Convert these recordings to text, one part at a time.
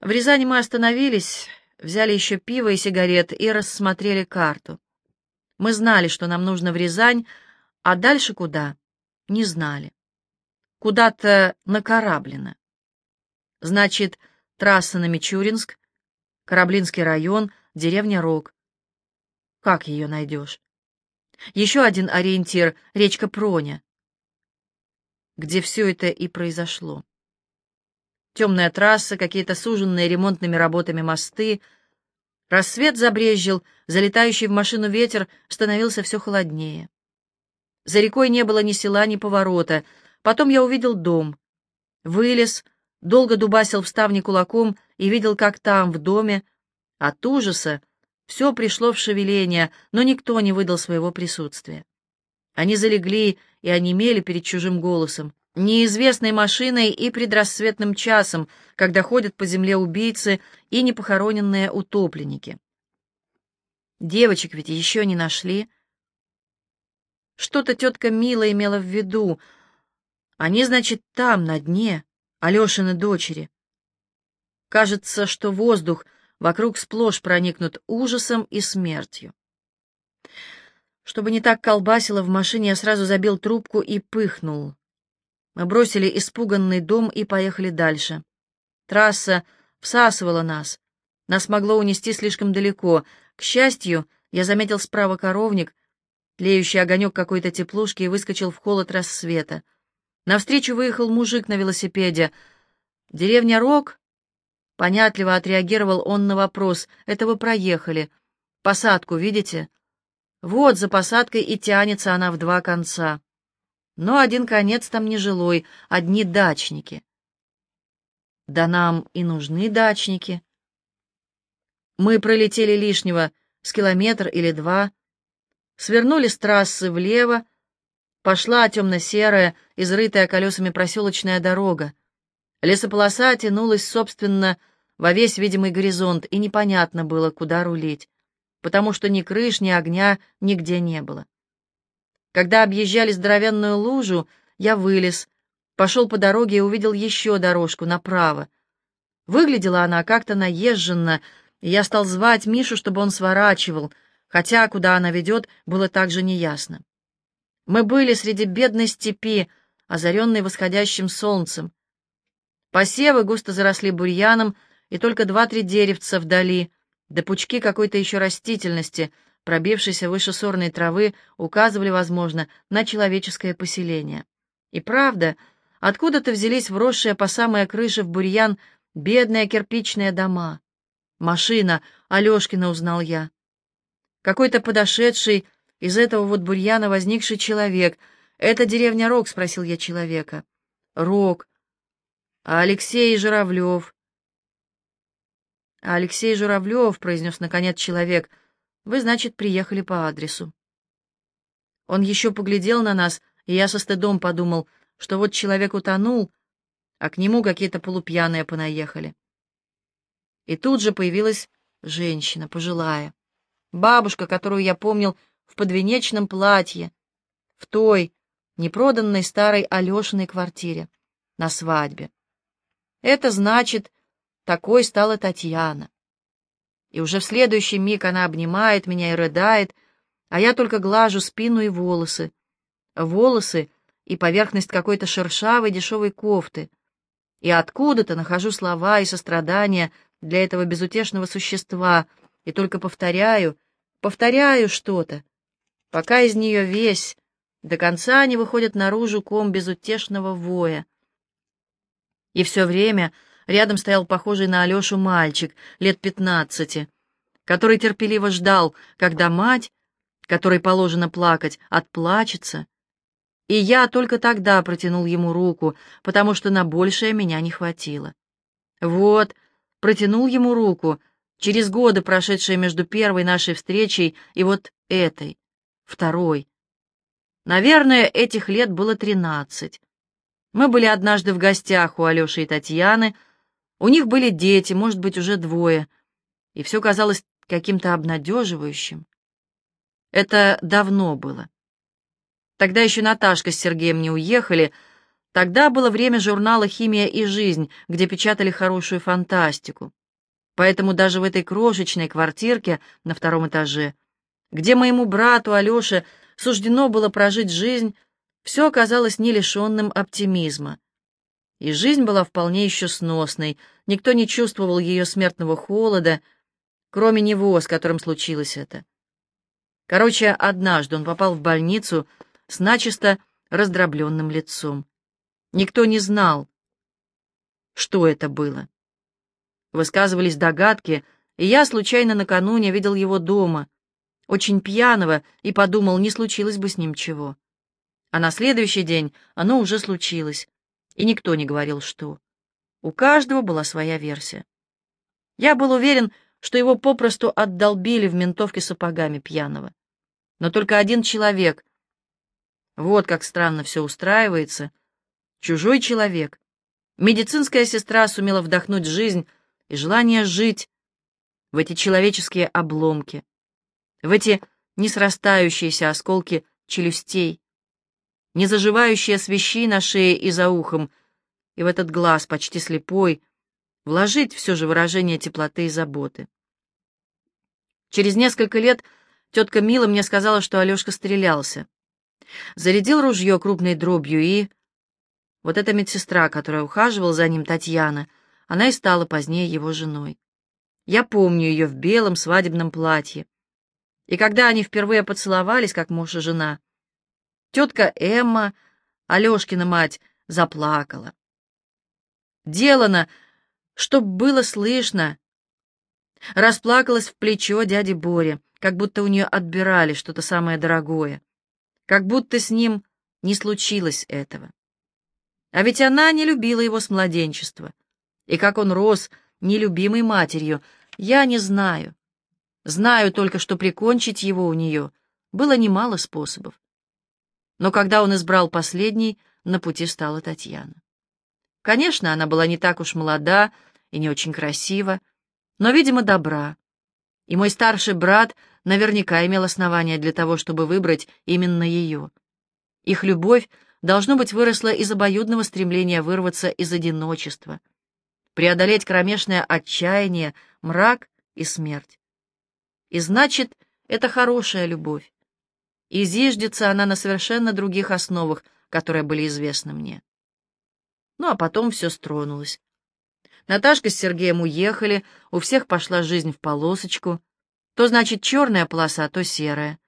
В Рязани мы остановились, взяли еще пиво и сигарет и рассмотрели карту. Мы знали, что нам нужно в Рязань, а дальше куда? Не знали. Куда-то на Кораблино. Значит, трасса на Мичуринск, Кораблинский район, деревня Рог. Как ее найдешь? Еще один ориентир — речка Проня, где все это и произошло. Темная трасса, какие-то суженные ремонтными работами мосты. Рассвет забрезжил, залетающий в машину ветер становился все холоднее. За рекой не было ни села, ни поворота. Потом я увидел дом. Вылез, долго дубасил в кулаком и видел, как там, в доме, от ужаса, все пришло в шевеление, но никто не выдал своего присутствия. Они залегли и онемели перед чужим голосом неизвестной машиной и предрассветным часом, когда ходят по земле убийцы и непохороненные утопленники. Девочек ведь еще не нашли. Что-то тетка Мила имела в виду. Они, значит, там, на дне, Алешины дочери. Кажется, что воздух вокруг сплошь проникнут ужасом и смертью. Чтобы не так колбасило в машине, я сразу забил трубку и пыхнул. Мы бросили испуганный дом и поехали дальше. Трасса всасывала нас. Нас могло унести слишком далеко. К счастью, я заметил справа коровник, тлеющий огонек какой-то теплушки, и выскочил в холод рассвета. Навстречу выехал мужик на велосипеде. «Деревня Рог?» Понятливо отреагировал он на вопрос. «Это вы проехали. Посадку видите?» «Вот за посадкой и тянется она в два конца». Но один конец там нежилой, одни дачники. Да нам и нужны дачники. Мы пролетели лишнего с километр или два, свернули с трассы влево, пошла темно-серая, изрытая колесами проселочная дорога. Лесополоса тянулась, собственно, во весь видимый горизонт, и непонятно было, куда рулить, потому что ни крыш, ни огня нигде не было. Когда объезжали здоровенную лужу, я вылез, пошел по дороге и увидел еще дорожку направо. Выглядела она как-то наезженно, и я стал звать Мишу, чтобы он сворачивал, хотя куда она ведет, было также неясно. Мы были среди бедной степи, озаренной восходящим солнцем. Посевы густо заросли бурьяном, и только два-три деревца вдали, да пучки какой-то еще растительности — пробившиеся выше сорной травы, указывали, возможно, на человеческое поселение. И правда, откуда-то взялись вросшие по самые крыши в бурьян бедные кирпичные дома. Машина, Алешкина узнал я. Какой-то подошедший из этого вот бурьяна возникший человек. «Это деревня Рог?» — спросил я человека. «Рог. А Алексей Журавлев?» «А Алексей Журавлев», — произнес наконец человек, вы, значит, приехали по адресу. Он еще поглядел на нас, и я со стыдом подумал, что вот человек утонул, а к нему какие-то полупьяные понаехали. И тут же появилась женщина, пожилая, бабушка, которую я помнил в подвенечном платье, в той непроданной старой Алешиной квартире, на свадьбе. Это значит, такой стала Татьяна и уже в следующий миг она обнимает меня и рыдает, а я только глажу спину и волосы. Волосы и поверхность какой-то шершавой дешевой кофты. И откуда-то нахожу слова и сострадания для этого безутешного существа, и только повторяю, повторяю что-то, пока из нее весь, до конца не выходит наружу ком безутешного воя. И все время Рядом стоял похожий на Алешу мальчик, лет пятнадцати, который терпеливо ждал, когда мать, которой положено плакать, отплачется. И я только тогда протянул ему руку, потому что на большее меня не хватило. Вот, протянул ему руку, через годы, прошедшие между первой нашей встречей и вот этой, второй. Наверное, этих лет было тринадцать. Мы были однажды в гостях у Алеши и Татьяны, у них были дети, может быть, уже двое, и все казалось каким-то обнадеживающим. Это давно было. Тогда еще Наташка с Сергеем не уехали, Тогда было время журнала «Химия и жизнь», где печатали хорошую фантастику. Поэтому даже в этой крошечной квартирке на втором этаже, где моему брату Алёше суждено было прожить жизнь, все оказалось не лишенным оптимизма. И жизнь была вполне еще сносной, никто не чувствовал ее смертного холода, кроме него, с которым случилось это. Короче, однажды он попал в больницу с начисто раздробленным лицом. Никто не знал, что это было. Высказывались догадки, и я случайно накануне видел его дома, очень пьяного, и подумал, не случилось бы с ним чего. А на следующий день оно уже случилось, и никто не говорил, что. У каждого была своя версия. Я был уверен, что его попросту отдолбили в ментовке сапогами пьяного. Но только один человек. Вот как странно все устраивается. Чужой человек. Медицинская сестра сумела вдохнуть жизнь и желание жить в эти человеческие обломки, в эти несрастающиеся осколки челюстей, незаживающие свищи на шее и за ухом, и в этот глаз, почти слепой, вложить все же выражение теплоты и заботы. Через несколько лет тетка Мила мне сказала, что Алешка стрелялся. Зарядил ружье крупной дробью и... Вот эта медсестра, которая ухаживала за ним, Татьяна, она и стала позднее его женой. Я помню ее в белом свадебном платье. И когда они впервые поцеловались, как муж и жена, тетка Эмма, Алешкина мать, заплакала. Делано, чтоб было слышно, расплакалась в плечо дяди Бори, как будто у нее отбирали что-то самое дорогое, как будто с ним не случилось этого. А ведь она не любила его с младенчества. И как он рос нелюбимой матерью, я не знаю. Знаю только, что прикончить его у нее было немало способов. Но когда он избрал последний, на пути стала Татьяна. Конечно, она была не так уж молода и не очень красива, но, видимо, добра. И мой старший брат наверняка имел основания для того, чтобы выбрать именно ее. Их любовь должно быть, выросла из обоюдного стремления вырваться из одиночества, преодолеть кромешное отчаяние, мрак и смерть. И значит, это хорошая любовь. И зиждется она на совершенно других основах, которые были известны мне. Ну, а потом все стронулось. Наташка с Сергеем уехали, у всех пошла жизнь в полосочку. То, значит, черная полоса, то серая.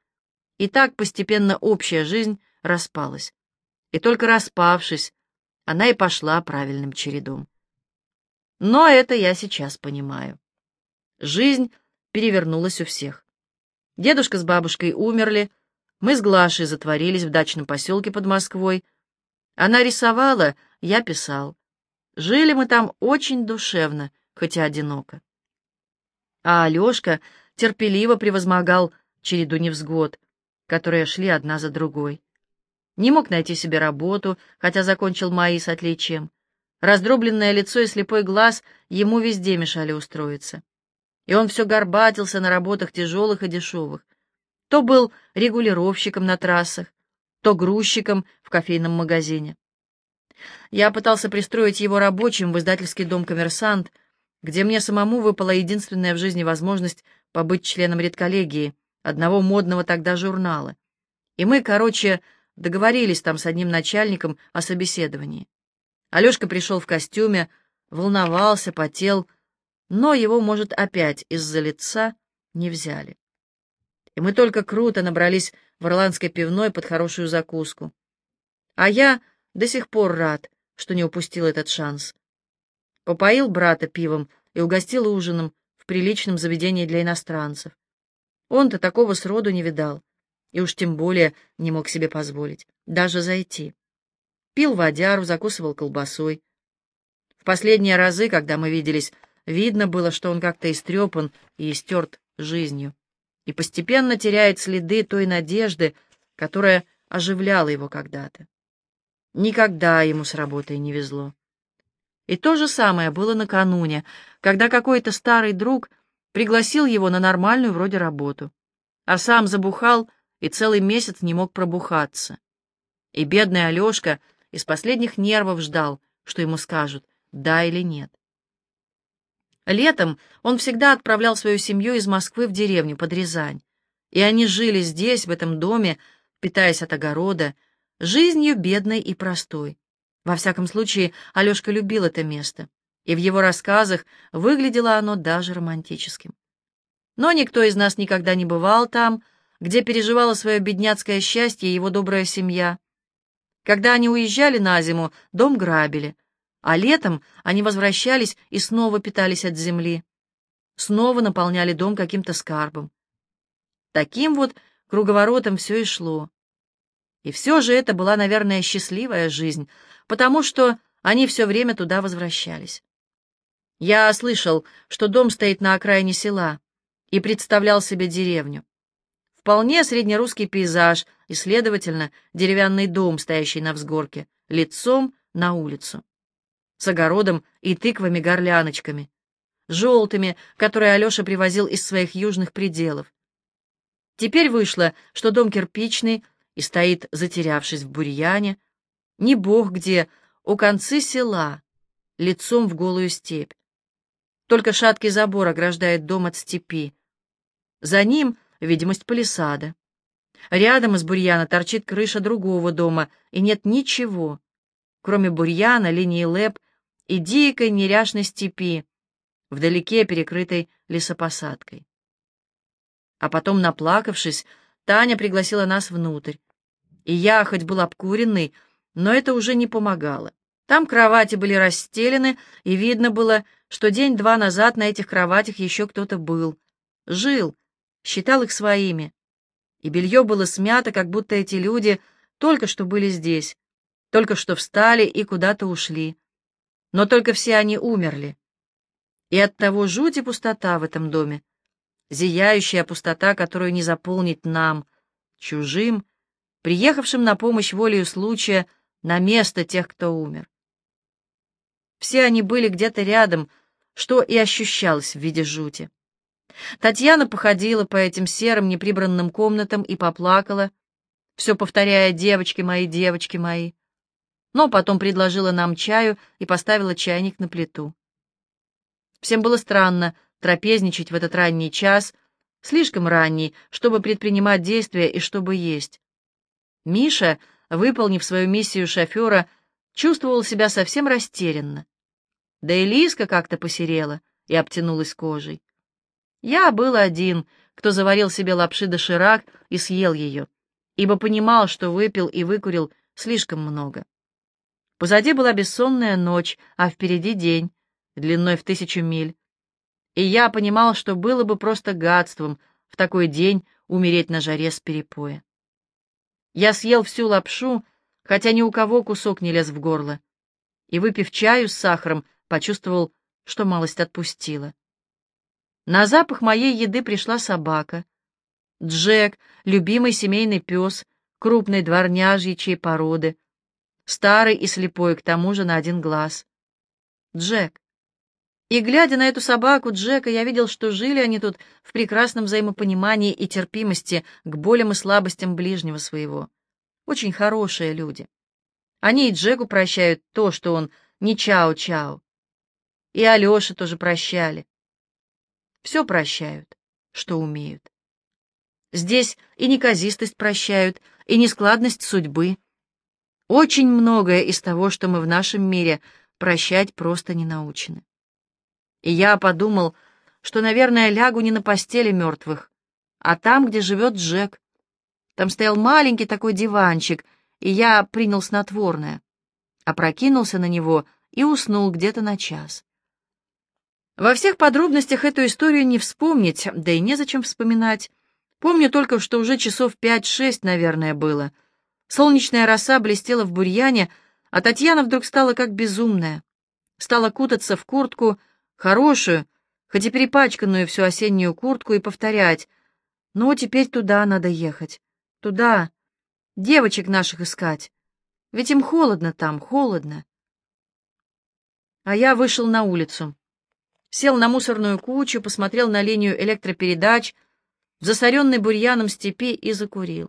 И так постепенно общая жизнь распалась и только распавшись, она и пошла правильным чередом. Но это я сейчас понимаю. Жизнь перевернулась у всех. Дедушка с бабушкой умерли, мы с Глашей затворились в дачном поселке под Москвой. Она рисовала, я писал. Жили мы там очень душевно, хотя одиноко. А Алешка терпеливо превозмогал череду невзгод, которые шли одна за другой. Не мог найти себе работу, хотя закончил МАИ с отличием. Раздробленное лицо и слепой глаз ему везде мешали устроиться. И он все горбатился на работах тяжелых и дешевых. То был регулировщиком на трассах, то грузчиком в кофейном магазине. Я пытался пристроить его рабочим в издательский дом «Коммерсант», где мне самому выпала единственная в жизни возможность побыть членом редколлегии, одного модного тогда журнала. И мы, короче, Договорились там с одним начальником о собеседовании. Алешка пришел в костюме, волновался, потел, но его, может, опять из-за лица не взяли. И мы только круто набрались в ирландской пивной под хорошую закуску. А я до сих пор рад, что не упустил этот шанс. Попоил брата пивом и угостил ужином в приличном заведении для иностранцев. Он-то такого сроду не видал и уж тем более не мог себе позволить даже зайти. Пил водяру, закусывал колбасой. В последние разы, когда мы виделись, видно было, что он как-то истрепан и истерт жизнью, и постепенно теряет следы той надежды, которая оживляла его когда-то. Никогда ему с работой не везло. И то же самое было накануне, когда какой-то старый друг пригласил его на нормальную вроде работу, а сам забухал и целый месяц не мог пробухаться. И бедный Алешка из последних нервов ждал, что ему скажут, да или нет. Летом он всегда отправлял свою семью из Москвы в деревню под Рязань, и они жили здесь, в этом доме, питаясь от огорода, жизнью бедной и простой. Во всяком случае, Алешка любил это место, и в его рассказах выглядело оно даже романтическим. Но никто из нас никогда не бывал там, где переживала свое бедняцкое счастье его добрая семья. Когда они уезжали на зиму, дом грабили, а летом они возвращались и снова питались от земли, снова наполняли дом каким-то скарбом. Таким вот круговоротом все и шло. И все же это была, наверное, счастливая жизнь, потому что они все время туда возвращались. Я слышал, что дом стоит на окраине села, и представлял себе деревню. Вполне среднерусский пейзаж и, следовательно, деревянный дом, стоящий на взгорке, лицом на улицу. С огородом и тыквами-горляночками, желтыми, которые Алеша привозил из своих южных пределов. Теперь вышло, что дом кирпичный и стоит, затерявшись в бурьяне, не бог где, у концы села, лицом в голую степь. Только шаткий забор ограждает дом от степи. За ним видимость палисада. Рядом из бурьяна торчит крыша другого дома, и нет ничего, кроме бурьяна, линии лэп и дикой неряшной степи, вдалеке перекрытой лесопосадкой. А потом, наплакавшись, Таня пригласила нас внутрь. И я, хоть был обкуренный, но это уже не помогало. Там кровати были расстелены, и видно было, что день-два назад на этих кроватях еще кто-то был. Жил, считал их своими. И белье было смято, как будто эти люди только что были здесь, только что встали и куда-то ушли. Но только все они умерли. И от того жуть и пустота в этом доме. Зияющая пустота, которую не заполнить нам, чужим, приехавшим на помощь волею случая на место тех, кто умер. Все они были где-то рядом, что и ощущалось в виде жути. Татьяна походила по этим серым неприбранным комнатам и поплакала, все повторяя «девочки мои, девочки мои», но потом предложила нам чаю и поставила чайник на плиту. Всем было странно трапезничать в этот ранний час, слишком ранний, чтобы предпринимать действия и чтобы есть. Миша, выполнив свою миссию шофера, чувствовал себя совсем растерянно. Да и Лиска как-то посерела и обтянулась кожей. Я был один, кто заварил себе лапши доширак и съел ее, ибо понимал, что выпил и выкурил слишком много. Позади была бессонная ночь, а впереди день, длиной в тысячу миль. И я понимал, что было бы просто гадством в такой день умереть на жаре с перепоя. Я съел всю лапшу, хотя ни у кого кусок не лез в горло, и, выпив чаю с сахаром, почувствовал, что малость отпустила. На запах моей еды пришла собака. Джек, любимый семейный пес, крупной дворняжьей породы, старый и слепой, к тому же на один глаз. Джек. И, глядя на эту собаку Джека, я видел, что жили они тут в прекрасном взаимопонимании и терпимости к болям и слабостям ближнего своего. Очень хорошие люди. Они и Джеку прощают то, что он не чао-чао. И Алёше тоже прощали. Все прощают, что умеют. Здесь и неказистость прощают, и нескладность судьбы. Очень многое из того, что мы в нашем мире прощать просто не научены. И я подумал, что, наверное, лягу не на постели мертвых, а там, где живет Джек. Там стоял маленький такой диванчик, и я принял снотворное, опрокинулся на него и уснул где-то на час. Во всех подробностях эту историю не вспомнить, да и незачем вспоминать. Помню только, что уже часов пять-шесть, наверное, было. Солнечная роса блестела в бурьяне, а Татьяна вдруг стала как безумная. Стала кутаться в куртку, хорошую, хоть и перепачканную всю осеннюю куртку, и повторять. «Ну, теперь туда надо ехать. Туда. Девочек наших искать. Ведь им холодно там, холодно». А я вышел на улицу сел на мусорную кучу, посмотрел на линию электропередач в засоренной бурьяном степи и закурил.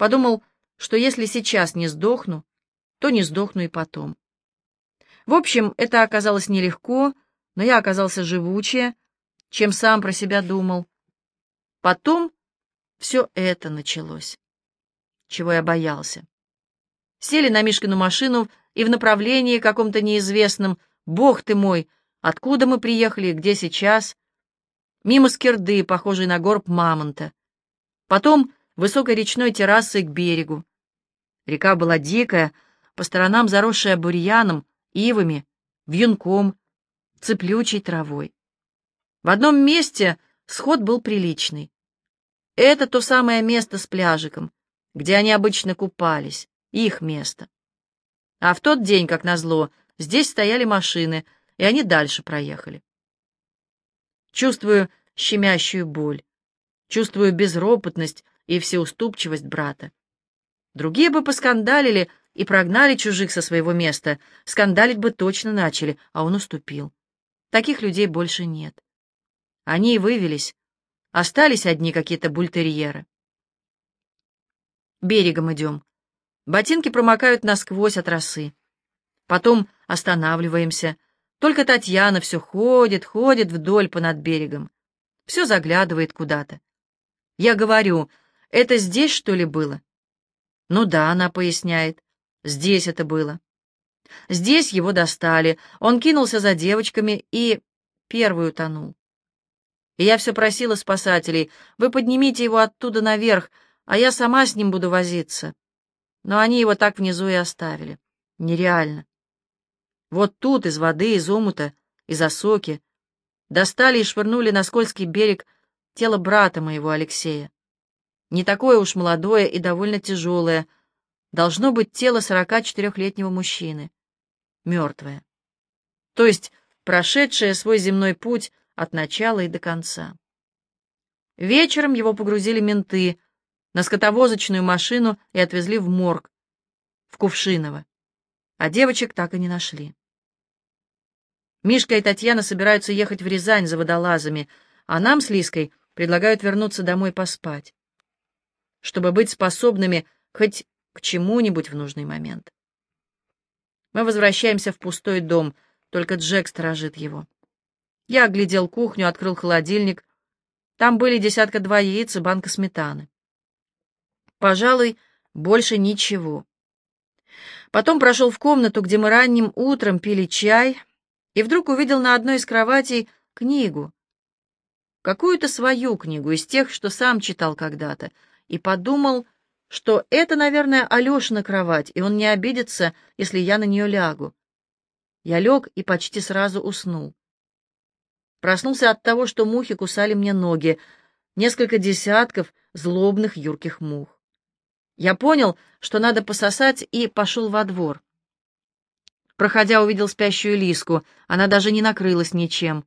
Подумал, что если сейчас не сдохну, то не сдохну и потом. В общем, это оказалось нелегко, но я оказался живучее, чем сам про себя думал. Потом все это началось, чего я боялся. Сели на Мишкину машину и в направлении каком-то неизвестном, бог ты мой, откуда мы приехали и где сейчас, мимо скирды, похожей на горб мамонта. Потом высокой речной террасой к берегу. Река была дикая, по сторонам заросшая бурьяном, ивами, вьюнком, цеплючей травой. В одном месте сход был приличный. Это то самое место с пляжиком, где они обычно купались, их место. А в тот день, как назло, здесь стояли машины, и они дальше проехали. Чувствую щемящую боль, чувствую безропотность и всеуступчивость брата. Другие бы поскандалили и прогнали чужих со своего места, скандалить бы точно начали, а он уступил. Таких людей больше нет. Они и вывелись, остались одни какие-то бультерьеры. Берегом идем. Ботинки промокают насквозь от росы. Потом останавливаемся. Только Татьяна все ходит, ходит вдоль понад берегом. Все заглядывает куда-то. Я говорю, это здесь, что ли, было? Ну да, она поясняет. Здесь это было. Здесь его достали. Он кинулся за девочками и первый утонул. И я все просила спасателей, вы поднимите его оттуда наверх, а я сама с ним буду возиться. Но они его так внизу и оставили. Нереально. Вот тут из воды, из омута, из осоки достали и швырнули на скользкий берег тело брата моего Алексея. Не такое уж молодое и довольно тяжелое. Должно быть тело сорока четырехлетнего мужчины. Мертвое. То есть прошедшее свой земной путь от начала и до конца. Вечером его погрузили менты на скотовозочную машину и отвезли в морг, в Кувшиново, а девочек так и не нашли. Мишка и Татьяна собираются ехать в Рязань за водолазами, а нам с Лиской предлагают вернуться домой поспать, чтобы быть способными хоть к чему-нибудь в нужный момент. Мы возвращаемся в пустой дом, только Джек сторожит его. Я оглядел кухню, открыл холодильник. Там были десятка-два яиц и банка сметаны. Пожалуй, больше ничего. Потом прошел в комнату, где мы ранним утром пили чай, и вдруг увидел на одной из кроватей книгу. Какую-то свою книгу из тех, что сам читал когда-то, и подумал, что это, наверное, Алешина кровать, и он не обидится, если я на нее лягу. Я лег и почти сразу уснул. Проснулся от того, что мухи кусали мне ноги, несколько десятков злобных юрких мух. Я понял, что надо пососать, и пошел во двор. Проходя, увидел спящую лиску. Она даже не накрылась ничем.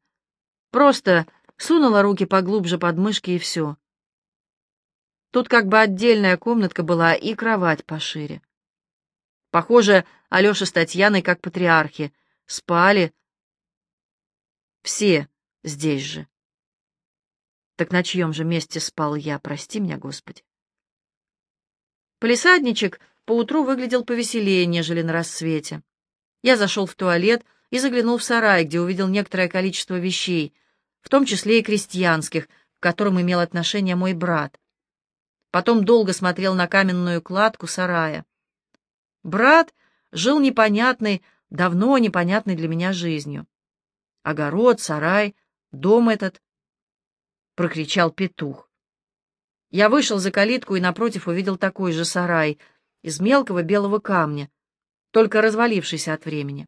Просто сунула руки поглубже под мышки, и все. Тут как бы отдельная комнатка была и кровать пошире. Похоже, Алеша с Татьяной, как патриархи, спали все Здесь же. Так на чьем же месте спал я, прости меня, Господи? Полисадничек поутру выглядел повеселее, нежели на рассвете. Я зашел в туалет и заглянул в сарай, где увидел некоторое количество вещей, в том числе и крестьянских, к которым имел отношение мой брат. Потом долго смотрел на каменную кладку сарая. Брат жил непонятной, давно непонятной для меня жизнью. Огород, сарай, Дом этот, — прокричал петух. Я вышел за калитку и напротив увидел такой же сарай из мелкого белого камня, только развалившийся от времени.